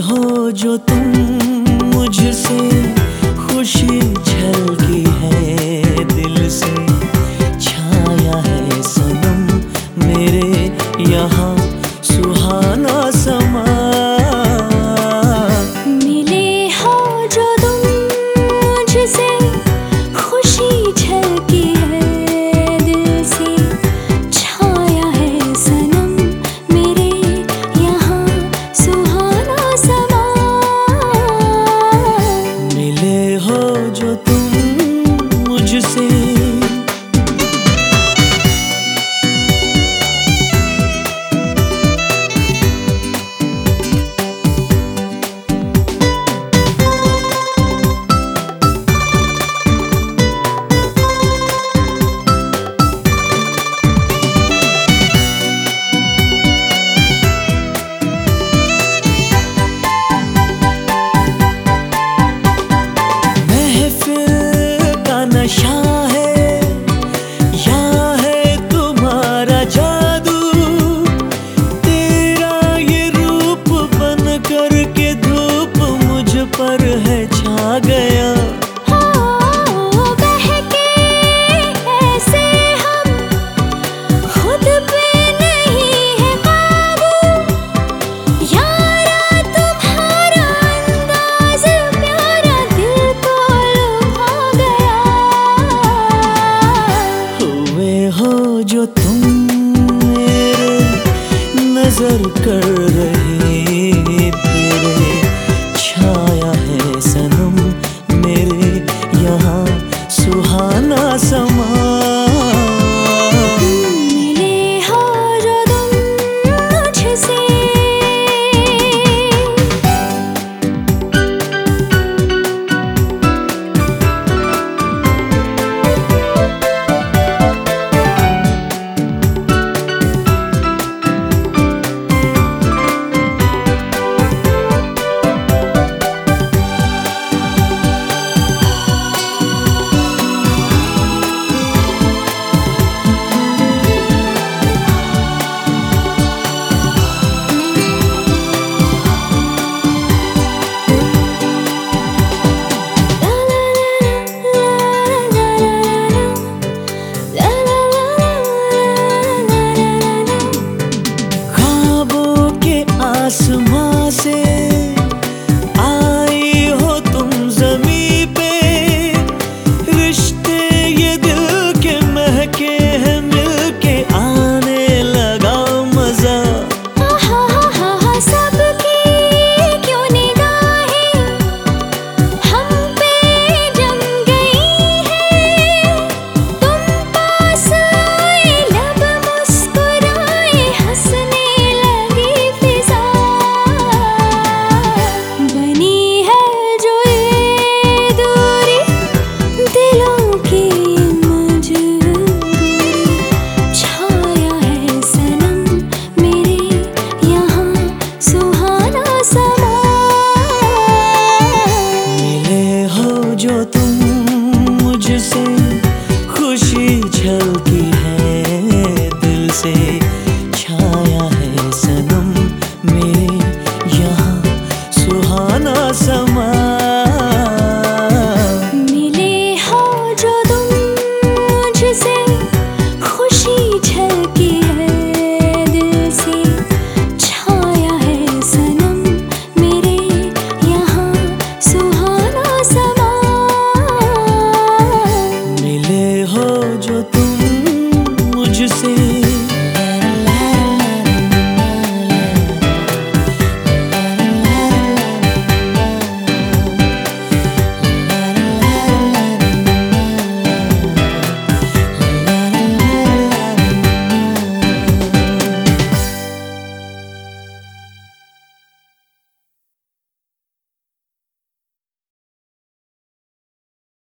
हो जो तुम मुझसे खुशी झलकी है दिल से। हुए हो जो तुम मेरे नज़र कर रहे பாசமா